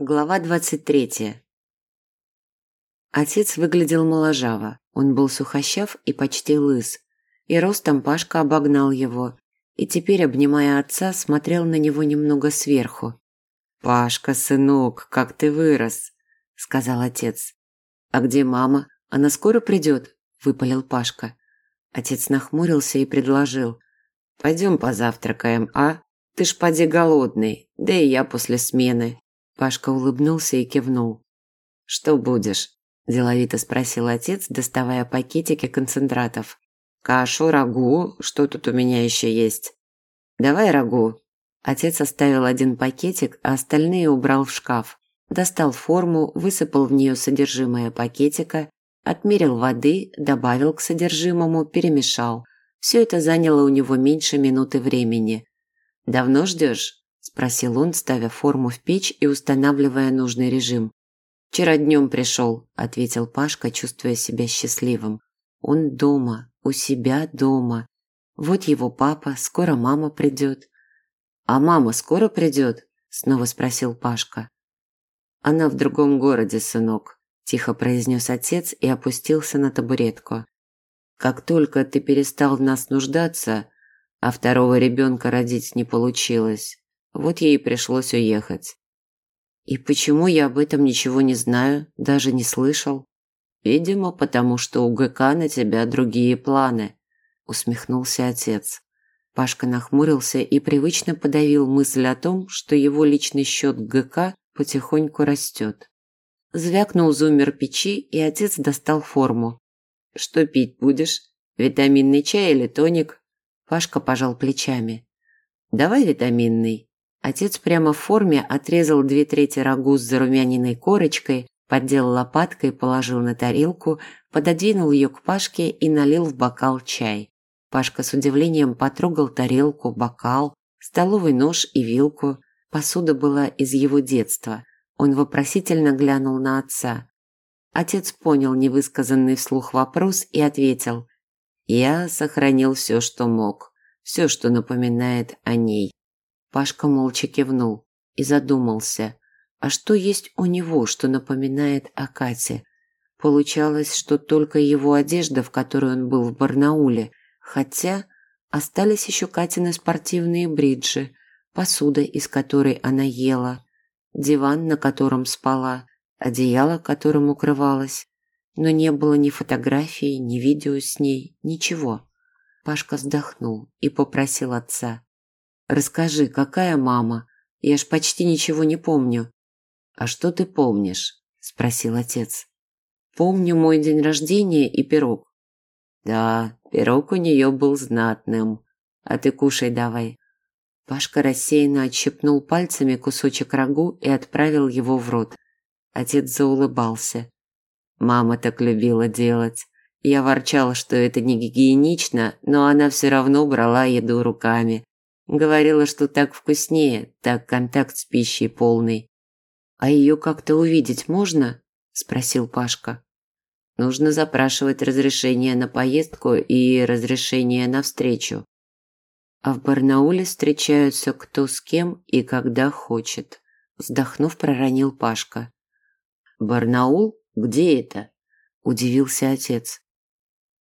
Глава 23. Отец выглядел моложаво. Он был сухощав и почти лыс. И ростом Пашка обогнал его. И теперь, обнимая отца, смотрел на него немного сверху. «Пашка, сынок, как ты вырос!» – сказал отец. «А где мама? Она скоро придет?» – выпалил Пашка. Отец нахмурился и предложил. «Пойдем позавтракаем, а? Ты ж поди голодный, да и я после смены. Пашка улыбнулся и кивнул. «Что будешь?» – деловито спросил отец, доставая пакетики концентратов. «Кашу, рагу, что тут у меня еще есть?» «Давай рагу». Отец оставил один пакетик, а остальные убрал в шкаф. Достал форму, высыпал в нее содержимое пакетика, отмерил воды, добавил к содержимому, перемешал. Все это заняло у него меньше минуты времени. «Давно ждешь?» Спросил он, ставя форму в печь и устанавливая нужный режим. «Вчера днем пришел», – ответил Пашка, чувствуя себя счастливым. «Он дома, у себя дома. Вот его папа, скоро мама придет». «А мама скоро придет?» – снова спросил Пашка. «Она в другом городе, сынок», – тихо произнес отец и опустился на табуретку. «Как только ты перестал в нас нуждаться, а второго ребенка родить не получилось, вот ей и пришлось уехать. И почему я об этом ничего не знаю, даже не слышал? Видимо, потому что у ГК на тебя другие планы, усмехнулся отец. Пашка нахмурился и привычно подавил мысль о том, что его личный счет ГК потихоньку растет. Звякнул зумер печи, и отец достал форму. «Что пить будешь? Витаминный чай или тоник?» Пашка пожал плечами. «Давай витаминный. Отец прямо в форме отрезал две трети рагу с зарумяниной корочкой, поддел лопаткой, положил на тарелку, пододвинул ее к Пашке и налил в бокал чай. Пашка с удивлением потрогал тарелку, бокал, столовый нож и вилку. Посуда была из его детства. Он вопросительно глянул на отца. Отец понял невысказанный вслух вопрос и ответил. «Я сохранил все, что мог, все, что напоминает о ней. Пашка молча кивнул и задумался, а что есть у него, что напоминает о Кате? Получалось, что только его одежда, в которой он был в Барнауле, хотя остались еще Катины спортивные бриджи, посуда, из которой она ела, диван, на котором спала, одеяло, которым укрывалась. Но не было ни фотографии, ни видео с ней, ничего. Пашка вздохнул и попросил отца. Расскажи, какая мама? Я ж почти ничего не помню. А что ты помнишь? спросил отец. Помню мой день рождения и пирог. Да, пирог у нее был знатным. А ты кушай давай. Пашка рассеянно отщипнул пальцами кусочек рагу и отправил его в рот. Отец заулыбался. Мама так любила делать. Я ворчала, что это не гигиенично, но она все равно брала еду руками. Говорила, что так вкуснее, так контакт с пищей полный. А ее как-то увидеть можно? спросил Пашка. Нужно запрашивать разрешение на поездку и разрешение на встречу. А в Барнауле встречаются кто с кем и когда хочет, вздохнув, проронил Пашка. Барнаул? Где это? удивился отец.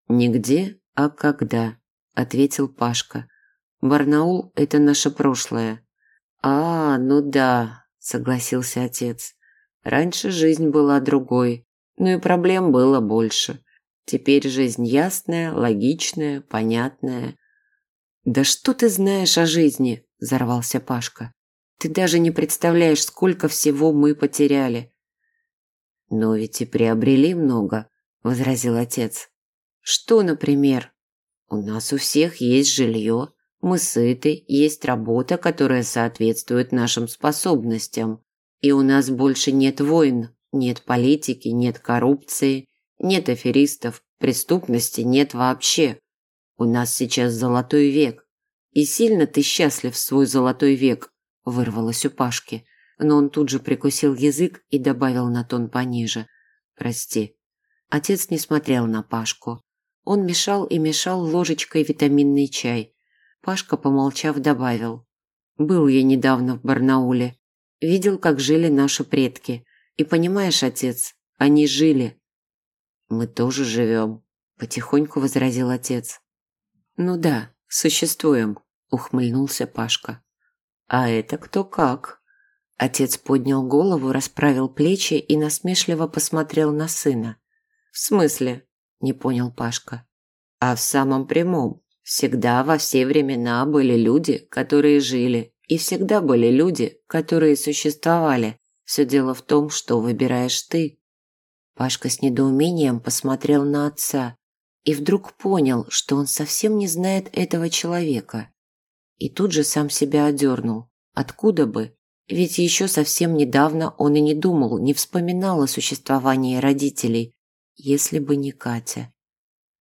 Нигде, а когда, ответил Пашка. Барнаул – это наше прошлое. А, ну да, согласился отец. Раньше жизнь была другой, но и проблем было больше. Теперь жизнь ясная, логичная, понятная. Да что ты знаешь о жизни? взорвался Пашка. Ты даже не представляешь, сколько всего мы потеряли. Но ведь и приобрели много, возразил отец. Что, например? У нас у всех есть жилье, мы сыты, есть работа, которая соответствует нашим способностям. И у нас больше нет войн, нет политики, нет коррупции, нет аферистов, преступности нет вообще. У нас сейчас золотой век. И сильно ты счастлив в свой золотой век, вырвалось у Пашки. Но он тут же прикусил язык и добавил на тон пониже. Прости. Отец не смотрел на Пашку. Он мешал и мешал ложечкой витаминный чай – Пашка, помолчав, добавил. «Был я недавно в Барнауле. Видел, как жили наши предки. И понимаешь, отец, они жили. Мы тоже живем, потихоньку возразил отец. Ну да, существуем, ухмыльнулся Пашка. А это кто как? Отец поднял голову, расправил плечи и насмешливо посмотрел на сына. В смысле? не понял Пашка. А в самом прямом. Всегда во все времена были люди, которые жили, и всегда были люди, которые существовали. Все дело в том, что выбираешь ты. Пашка с недоумением посмотрел на отца и вдруг понял, что он совсем не знает этого человека. И тут же сам себя одернул. Откуда бы? Ведь еще совсем недавно он и не думал, не вспоминал о существовании родителей, если бы не Катя.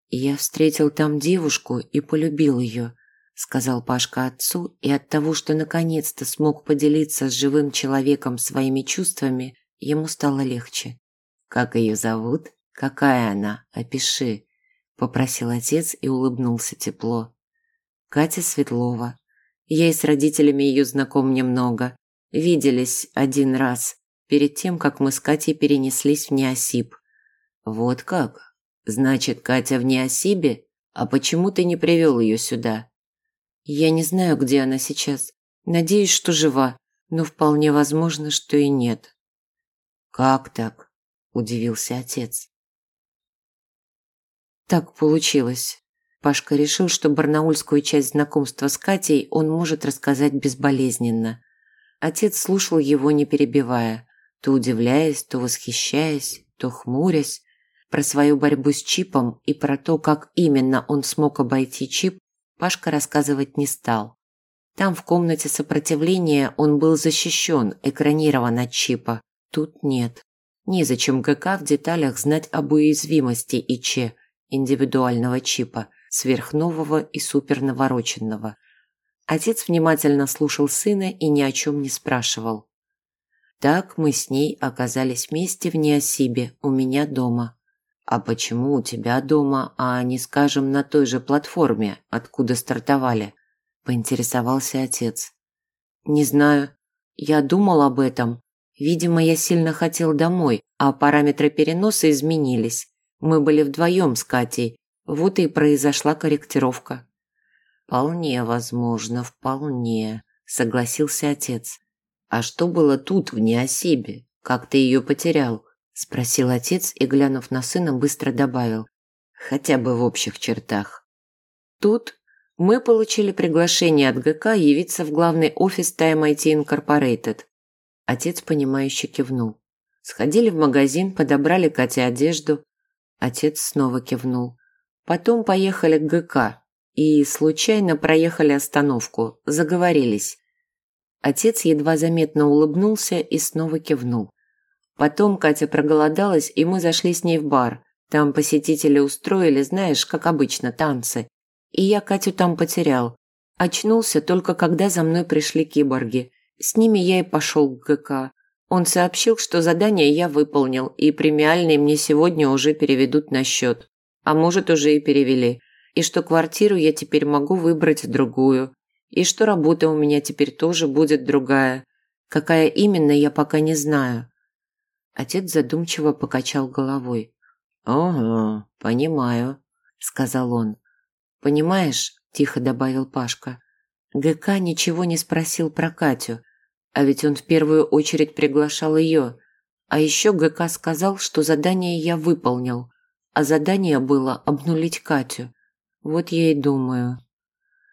Я встретил там девушку и полюбил ее –– сказал Пашка отцу, и от того, что наконец-то смог поделиться с живым человеком своими чувствами, ему стало легче. «Как ее зовут? Какая она? Опиши», – попросил отец и улыбнулся тепло. «Катя Светлова. Я и с родителями ее знаком немного. Виделись один раз, перед тем, как мы с Катей перенеслись в Неосип». «Вот как? Значит, Катя в Неосибе? А почему ты не привел ее сюда?» Я не знаю, где она сейчас. Надеюсь, что жива, но вполне возможно, что и нет. Как так? удивился отец. Так получилось. Пашка решил, что барнаульскую часть знакомства с Катей он может рассказать безболезненно. Отец слушал его, не перебивая, то удивляясь, то восхищаясь, то хмурясь. Про свою борьбу с чипом и про то, как именно он смог обойти чип, Пашка рассказывать не стал. Там в комнате сопротивления он был защищен, экранирован от чипа. Тут нет. Незачем ГК в деталях знать об уязвимости ИЧ, индивидуального чипа, сверхнового и супернавороченного. Отец внимательно слушал сына и ни о чем не спрашивал. Так мы с ней оказались вместе в Неосибе, у меня дома. «А почему у тебя дома, а не, скажем, на той же платформе, откуда стартовали?» – поинтересовался отец. «Не знаю. Я думал об этом. Видимо, я сильно хотел домой, а параметры переноса изменились. Мы были вдвоем с Катей, вот и произошла корректировка». «Вполне возможно, вполне», – согласился отец. «А что было тут, в Неосибе? Как ты ее потерял?» Спросил отец и, глянув на сына, быстро добавил. Хотя бы в общих чертах. Тут мы получили приглашение от ГК явиться в главный офис Time IT Incorporated. Отец, понимающе кивнул. Сходили в магазин, подобрали Кате одежду. Отец снова кивнул. Потом поехали к ГК и случайно проехали остановку, заговорились. Отец едва заметно улыбнулся и снова кивнул. Потом Катя проголодалась, и мы зашли с ней в бар. Там посетители устроили, знаешь, как обычно, танцы. И я Катю там потерял. Очнулся только когда за мной пришли киборги. С ними я и пошел к ГК. Он сообщил, что задание я выполнил, и премиальные мне сегодня уже переведут на счет. А может, уже и перевели. И что квартиру я теперь могу выбрать другую. И что работа у меня теперь тоже будет другая. Какая именно, я пока не знаю. Отец задумчиво покачал головой. «Ага, понимаю», – сказал он. «Понимаешь», – тихо добавил Пашка, – ГК ничего не спросил про Катю, а ведь он в первую очередь приглашал ее. А еще ГК сказал, что задание я выполнил, а задание было обнулить Катю. Вот я и думаю.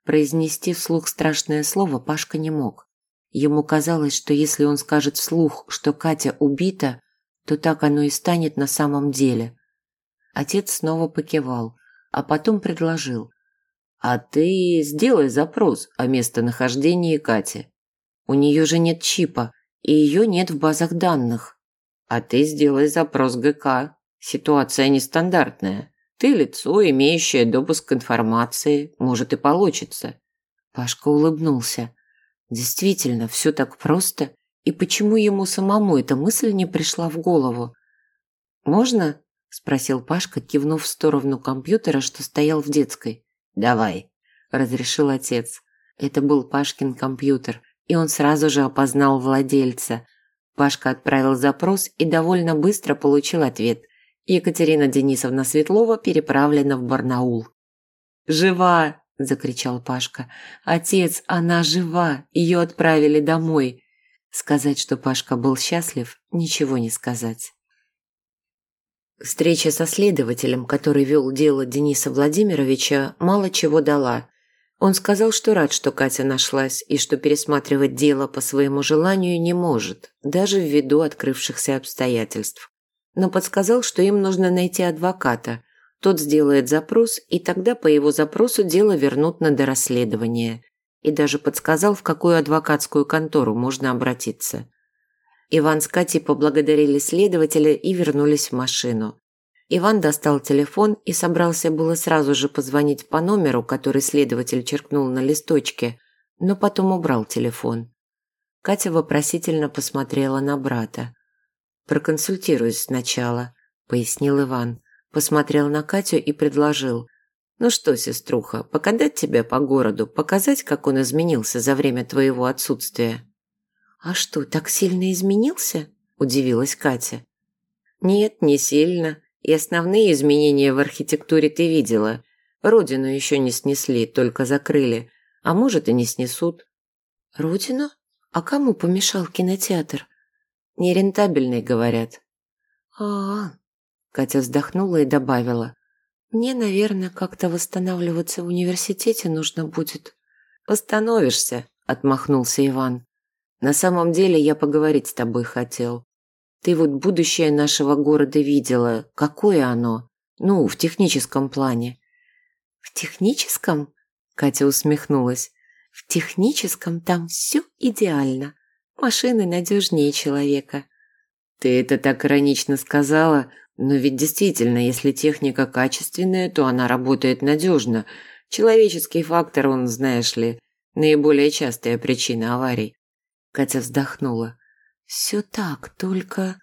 Произнести вслух страшное слово Пашка не мог. Ему казалось, что если он скажет вслух, что Катя убита, то так оно и станет на самом деле. Отец снова покивал, а потом предложил. «А ты сделай запрос о местонахождении Кати. У нее же нет чипа, и ее нет в базах данных. А ты сделай запрос ГК. Ситуация нестандартная. Ты лицо, имеющее допуск к информации, может и получится». Пашка улыбнулся. «Действительно, все так просто и почему ему самому эта мысль не пришла в голову? «Можно?» – спросил Пашка, кивнув в сторону компьютера, что стоял в детской. «Давай», – разрешил отец. Это был Пашкин компьютер, и он сразу же опознал владельца. Пашка отправил запрос и довольно быстро получил ответ. Екатерина Денисовна Светлова переправлена в Барнаул. «Жива!» – закричал Пашка. «Отец, она жива! Ее отправили домой!» Сказать, что Пашка был счастлив, ничего не сказать. Встреча со следователем, который вел дело Дениса Владимировича, мало чего дала. Он сказал, что рад, что Катя нашлась, и что пересматривать дело по своему желанию не может, даже ввиду открывшихся обстоятельств. Но подсказал, что им нужно найти адвоката. Тот сделает запрос, и тогда по его запросу дело вернут на дорасследование. И даже подсказал, в какую адвокатскую контору можно обратиться. Иван с Катей поблагодарили следователя и вернулись в машину. Иван достал телефон и собрался было сразу же позвонить по номеру, который следователь черкнул на листочке, но потом убрал телефон. Катя вопросительно посмотрела на брата. «Проконсультируюсь сначала», – пояснил Иван. Посмотрел на Катю и предложил. «Ну что, сеструха, покатать тебя по городу, показать, как он изменился за время твоего отсутствия?» «А что, так сильно изменился?» – удивилась Катя. «Нет, не сильно. И основные изменения в архитектуре ты видела. Родину еще не снесли, только закрыли. А может, и не снесут». «Родину? А кому помешал кинотеатр?» «Нерентабельный, говорят». «А-а-а», Катя вздохнула и добавила. «Мне, наверное, как-то восстанавливаться в университете нужно будет». «Восстановишься», – отмахнулся Иван. На самом деле я поговорить с тобой хотел. Ты вот будущее нашего города видела. Какое оно? Ну, в техническом плане». «В техническом?» – Катя усмехнулась. «В техническом там все идеально. Машины надежнее человека». «Ты это так иронично сказала, но ведь действительно, если техника качественная, то она работает надежно. Человеческий фактор, он, знаешь ли, наиболее частая причина аварий. Катя вздохнула. «Все так, только...»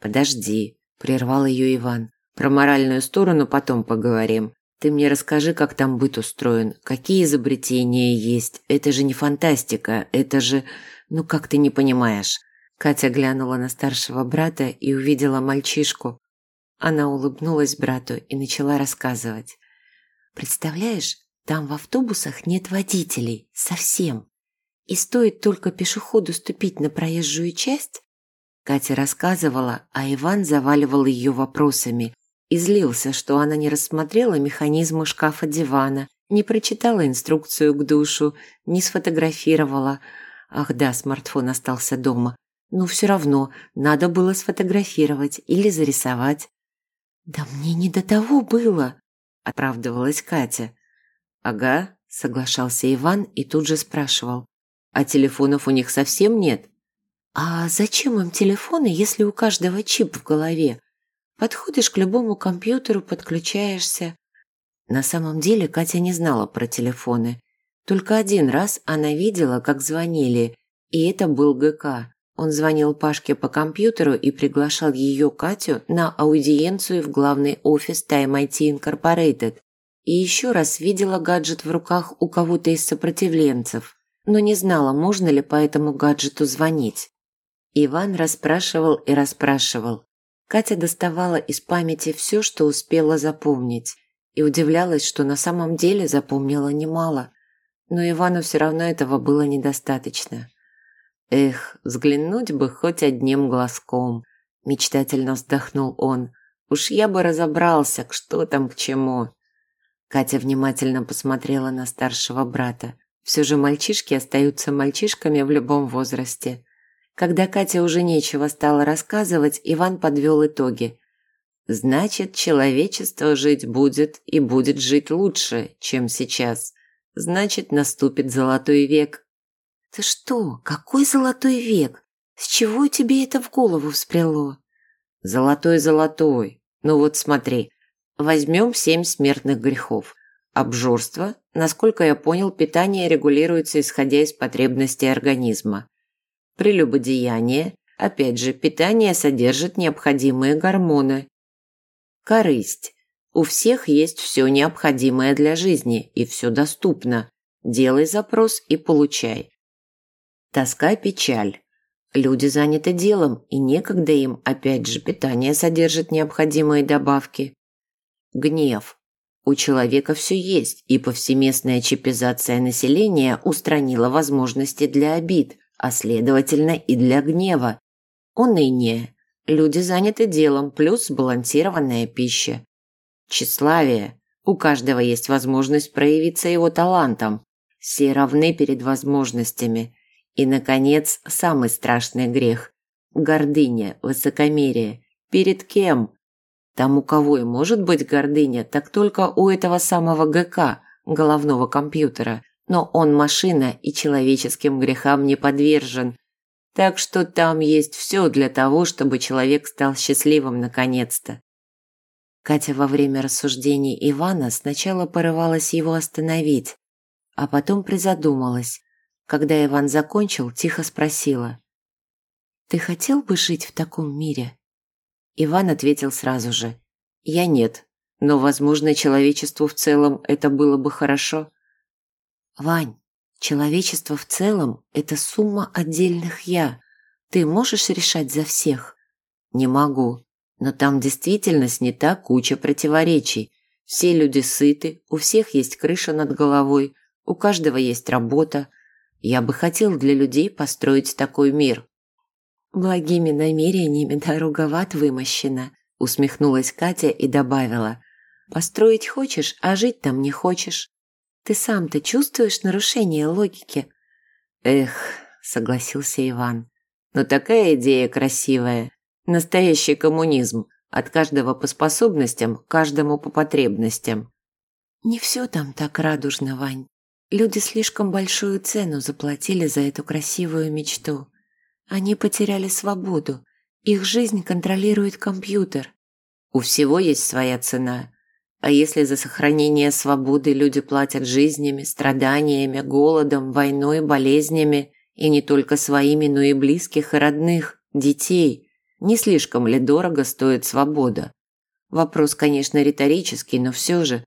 «Подожди», – прервал ее Иван. «Про моральную сторону потом поговорим. Ты мне расскажи, как там быт устроен, какие изобретения есть. Это же не фантастика, это же... Ну как ты не понимаешь?» Катя глянула на старшего брата и увидела мальчишку. Она улыбнулась брату и начала рассказывать. «Представляешь, там в автобусах нет водителей. Совсем. И стоит только пешеходу ступить на проезжую часть, Катя рассказывала, а Иван заваливал ее вопросами и злился, что она не рассмотрела механизмы шкафа дивана, не прочитала инструкцию к душу, не сфотографировала. Ах да, смартфон остался дома. Но все равно надо было сфотографировать или зарисовать. «Да мне не до того было», – оправдывалась Катя. «Ага», – соглашался Иван и тут же спрашивал. А телефонов у них совсем нет. А зачем им телефоны, если у каждого чип в голове? Подходишь к любому компьютеру, подключаешься. На самом деле Катя не знала про телефоны. Только один раз она видела, как звонили, и это был ГК. Он звонил Пашке по компьютеру и приглашал ее, Катю, на аудиенцию в главный офис Time IT Incorporated. И еще раз видела гаджет в руках у кого-то из сопротивленцев но не знала, можно ли по этому гаджету звонить. Иван расспрашивал и расспрашивал. Катя доставала из памяти все, что успела запомнить, и удивлялась, что на самом деле запомнила немало. Но Ивану все равно этого было недостаточно. «Эх, взглянуть бы хоть одним глазком», – мечтательно вздохнул он. «Уж я бы разобрался, что там к чему». Катя внимательно посмотрела на старшего брата. Все же мальчишки остаются мальчишками в любом возрасте. Когда Катя уже нечего стала рассказывать, Иван подвел итоги. «Значит, человечество жить будет и будет жить лучше, чем сейчас. Значит, наступит золотой век». «Ты что? Какой золотой век? С чего тебе это в голову всплело?» «Золотой-золотой. Ну вот смотри, возьмем семь смертных грехов. Обжорство, насколько я понял, питание регулируется исходя из потребностей организма. Прелюбодеяние, опять же, питание содержит необходимые гормоны. Корысть. У всех есть все необходимое для жизни и все доступно. Делай запрос и получай. Тоска, печаль. Люди заняты делом, и некогда им, опять же, питание содержит необходимые добавки. Гнев. У человека все есть, и повсеместная чипизация населения устранила возможности для обид, а следовательно и для гнева. Уныние. Люди заняты делом, плюс сбалансированная пища. Тщеславие. У каждого есть возможность проявиться его талантом. Все равны перед возможностями. И, наконец, самый страшный грех – гордыня, высокомерие. Перед кем? Там у кого и может быть гордыня, так только у этого самого ГК, головного компьютера. Но он машина и человеческим грехам не подвержен. Так что там есть все для того, чтобы человек стал счастливым наконец-то. Катя во время рассуждений Ивана сначала порывалась его остановить, а потом призадумалась. Когда Иван закончил, тихо спросила. «Ты хотел бы жить в таком мире?» Иван ответил сразу же. «Я нет, но, возможно, человечеству в целом это было бы хорошо». «Вань, человечество в целом – это сумма отдельных «я». Ты можешь решать за всех?» «Не могу. Но там действительно снята куча противоречий. Все люди сыты, у всех есть крыша над головой, у каждого есть работа. Я бы хотел для людей построить такой мир. Благими намерениями дорога в ад вымощена, усмехнулась Катя и добавила. Построить хочешь, а жить там не хочешь. Ты сам-то чувствуешь нарушение логики? Эх, согласился Иван. Но такая идея красивая. Настоящий коммунизм. От каждого по способностям, каждому по потребностям. Не все там так радужно, Вань. Люди слишком большую цену заплатили за эту красивую мечту. Они потеряли свободу. Их жизнь контролирует компьютер. У всего есть своя цена. А если за сохранение свободы люди платят жизнями, страданиями, голодом, войной, болезнями, и не только своими, но и близких и родных, детей – не слишком ли дорого стоит свобода? Вопрос, конечно, риторический, но все же.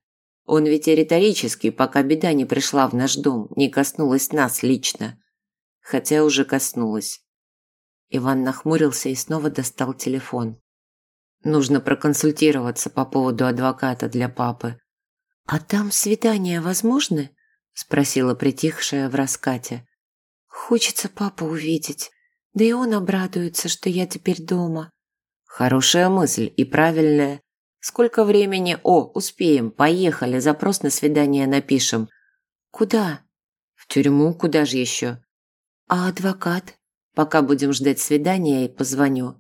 Он ведь и риторический, пока беда не пришла в наш дом, не коснулась нас лично. Хотя уже коснулась. Иван нахмурился и снова достал телефон. Нужно проконсультироваться по поводу адвоката для папы. «А там свидания возможны?» – спросила притихшая в раскате. «Хочется папу увидеть. Да и он обрадуется, что я теперь дома. Хорошая мысль и правильная. Сколько времени? О, успеем. Поехали. Запрос на свидание напишем. Куда? В тюрьму. Куда же еще? А адвокат? Пока будем ждать свидания и позвоню.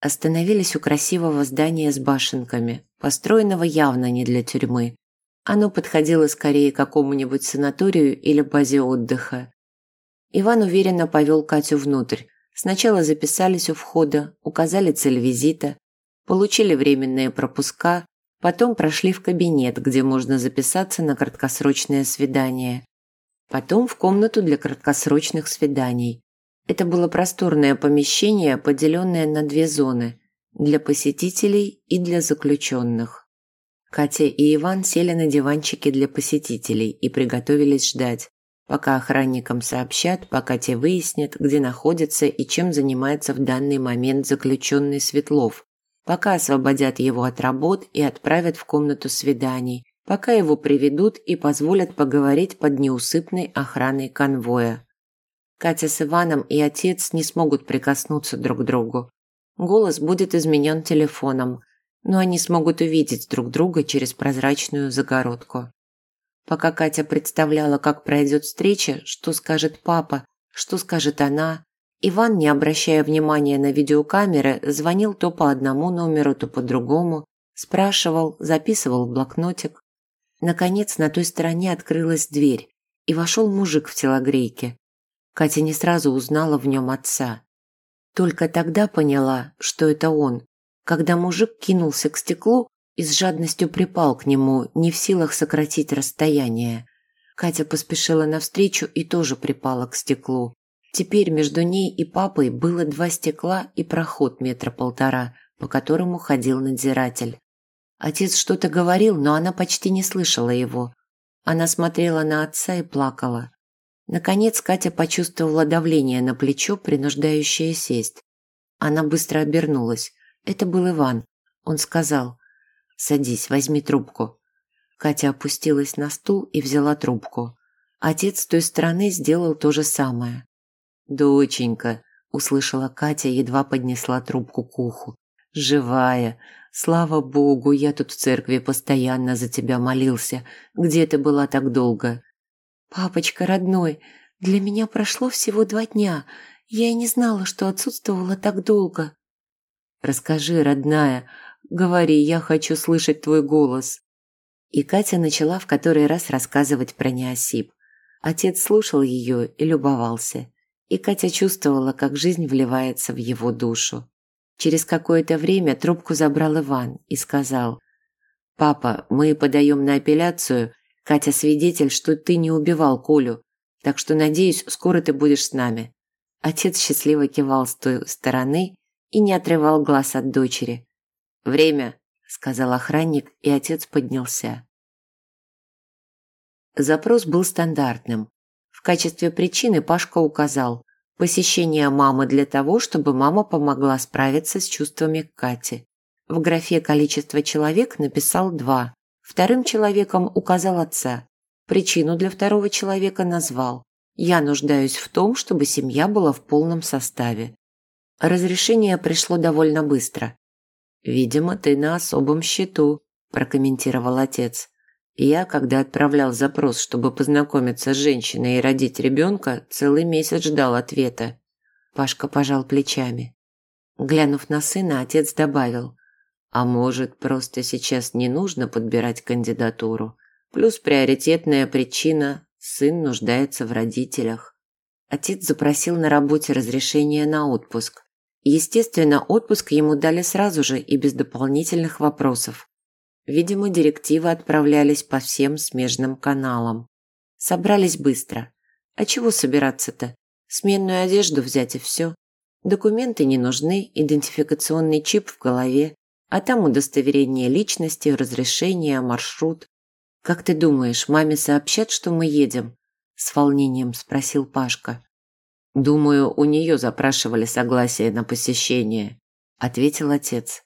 Остановились у красивого здания с башенками, построенного явно не для тюрьмы. Оно подходило скорее к какому-нибудь санаторию или базе отдыха. Иван уверенно повел Катю внутрь. Сначала записались у входа, указали цель визита, получили временные пропуска, потом прошли в кабинет, где можно записаться на краткосрочное свидание. Потом в комнату для краткосрочных свиданий. Это было просторное помещение, поделенное на две зоны – для посетителей и для заключенных. Катя и Иван сели на диванчики для посетителей и приготовились ждать пока охранникам сообщат, пока те выяснят, где находится и чем занимается в данный момент заключенный Светлов, пока освободят его от работ и отправят в комнату свиданий, пока его приведут и позволят поговорить под неусыпной охраной конвоя. Катя с Иваном и отец не смогут прикоснуться друг к другу. Голос будет изменен телефоном, но они смогут увидеть друг друга через прозрачную загородку. Пока Катя представляла, как пройдет встреча, что скажет папа, что скажет она, Иван, не обращая внимания на видеокамеры, звонил то по одному номеру, то по другому, спрашивал, записывал в блокнотик. Наконец, на той стороне открылась дверь, и вошел мужик в телогрейке. Катя не сразу узнала в нем отца. Только тогда поняла, что это он, когда мужик кинулся к стеклу и с жадностью припал к нему, не в силах сократить расстояние. Катя поспешила навстречу и тоже припала к стеклу. Теперь между ней и папой было два стекла и проход метра полтора, по которому ходил надзиратель. Отец что-то говорил, но она почти не слышала его. Она смотрела на отца и плакала. Наконец Катя почувствовала давление на плечо, принуждающее сесть. Она быстро обернулась. Это был Иван. Он сказал «Садись, возьми трубку». Катя опустилась на стул и взяла трубку. Отец с той стороны сделал то же самое. «Доченька», – услышала Катя, едва поднесла трубку к уху. «Живая. Слава Богу, я тут в церкви постоянно за тебя молился. Где ты была так долго?» «Папочка родной, для меня прошло всего два дня. Я и не знала, что отсутствовала так долго». «Расскажи, родная. Говори, я хочу слышать твой голос». И Катя начала в который раз рассказывать про неосип. Отец слушал ее и любовался. И Катя чувствовала, как жизнь вливается в его душу. Через какое-то время трубку забрал Иван и сказал, «Папа, мы подаем на апелляцию. Катя свидетель, что ты не убивал Колю, так что, надеюсь, скоро ты будешь с нами». Отец счастливо кивал с той стороны и не отрывал глаз от дочери. «Время», – сказал охранник, и отец поднялся. Запрос был стандартным. В качестве причины Пашка указал посещение мамы для того, чтобы мама помогла справиться с чувствами к Кате. В графе «Количество человек» написал два. Вторым человеком указал отца. Причину для второго человека назвал. «Я нуждаюсь в том, чтобы семья была в полном составе». Разрешение пришло довольно быстро. «Видимо, ты на особом счету», – прокомментировал отец. Я, когда отправлял запрос, чтобы познакомиться с женщиной и родить ребенка, целый месяц ждал ответа. Пашка пожал плечами. Глянув на сына, отец добавил. А может, просто сейчас не нужно подбирать кандидатуру? Плюс приоритетная причина – сын нуждается в родителях. Отец запросил на работе разрешение на отпуск. Естественно, отпуск ему дали сразу же и без дополнительных вопросов. Видимо, директивы отправлялись по всем смежным каналам. Собрались быстро. А чего собираться-то? Сменную одежду взять и все. Документы не нужны, идентификационный чип в голове, а там удостоверение личности, разрешение, маршрут. «Как ты думаешь, маме сообщат, что мы едем?» С волнением спросил Пашка. «Думаю, у нее запрашивали согласие на посещение», ответил отец.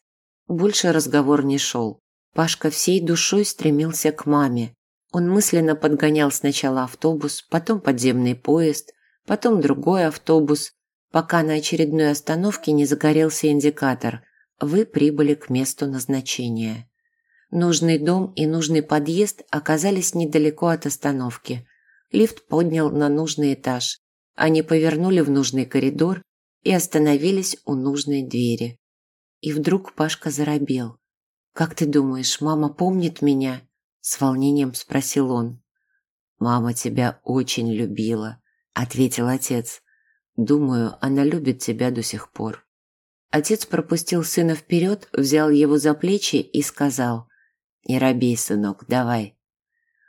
Больше разговор не шел. Пашка всей душой стремился к маме. Он мысленно подгонял сначала автобус, потом подземный поезд, потом другой автобус, пока на очередной остановке не загорелся индикатор. Вы прибыли к месту назначения. Нужный дом и нужный подъезд оказались недалеко от остановки. Лифт поднял на нужный этаж. Они повернули в нужный коридор и остановились у нужной двери. И вдруг Пашка заробел. «Как ты думаешь, мама помнит меня?» – с волнением спросил он. «Мама тебя очень любила», – ответил отец. «Думаю, она любит тебя до сих пор». Отец пропустил сына вперед, взял его за плечи и сказал «Не робей, сынок, давай».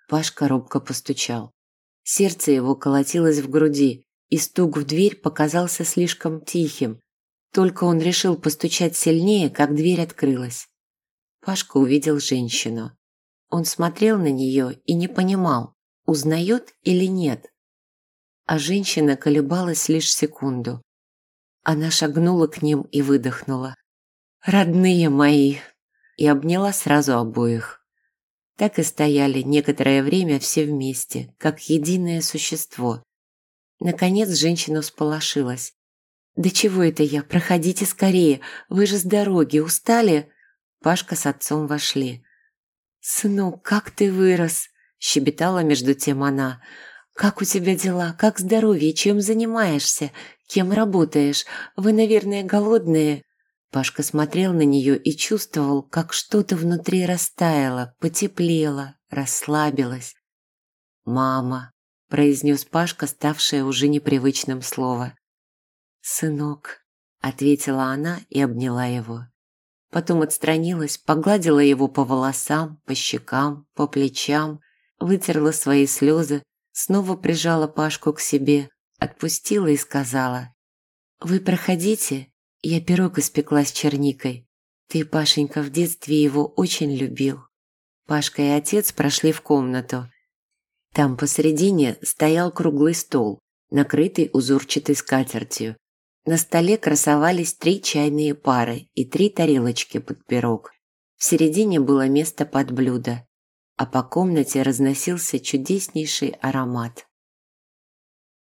Пашка робко постучал. Сердце его колотилось в груди, и стук в дверь показался слишком тихим. Только он решил постучать сильнее, как дверь открылась. Пашка увидел женщину. Он смотрел на нее и не понимал, узнает или нет. А женщина колебалась лишь секунду. Она шагнула к ним и выдохнула. «Родные мои!» и обняла сразу обоих. Так и стояли некоторое время все вместе, как единое существо. Наконец женщина всполошилась. «Да чего это я? Проходите скорее, вы же с дороги, устали?» Пашка с отцом вошли. «Сынок, как ты вырос!» – щебетала между тем она. «Как у тебя дела? Как здоровье? Чем занимаешься? Кем работаешь? Вы, наверное, голодные?» Пашка смотрел на нее и чувствовал, как что-то внутри растаяло, потеплело, расслабилось. «Мама», – произнес Пашка, ставшее уже непривычным слово. «Сынок», – ответила она и обняла его. Потом отстранилась, погладила его по волосам, по щекам, по плечам, вытерла свои слезы, снова прижала Пашку к себе, отпустила и сказала. «Вы проходите, я пирог испекла с черникой. Ты, Пашенька, в детстве его очень любил». Пашка и отец прошли в комнату. Там посередине стоял круглый стол, накрытый узорчатой скатертью. На столе красовались три чайные пары и три тарелочки под пирог. В середине было место под блюдо, а по комнате разносился чудеснейший аромат.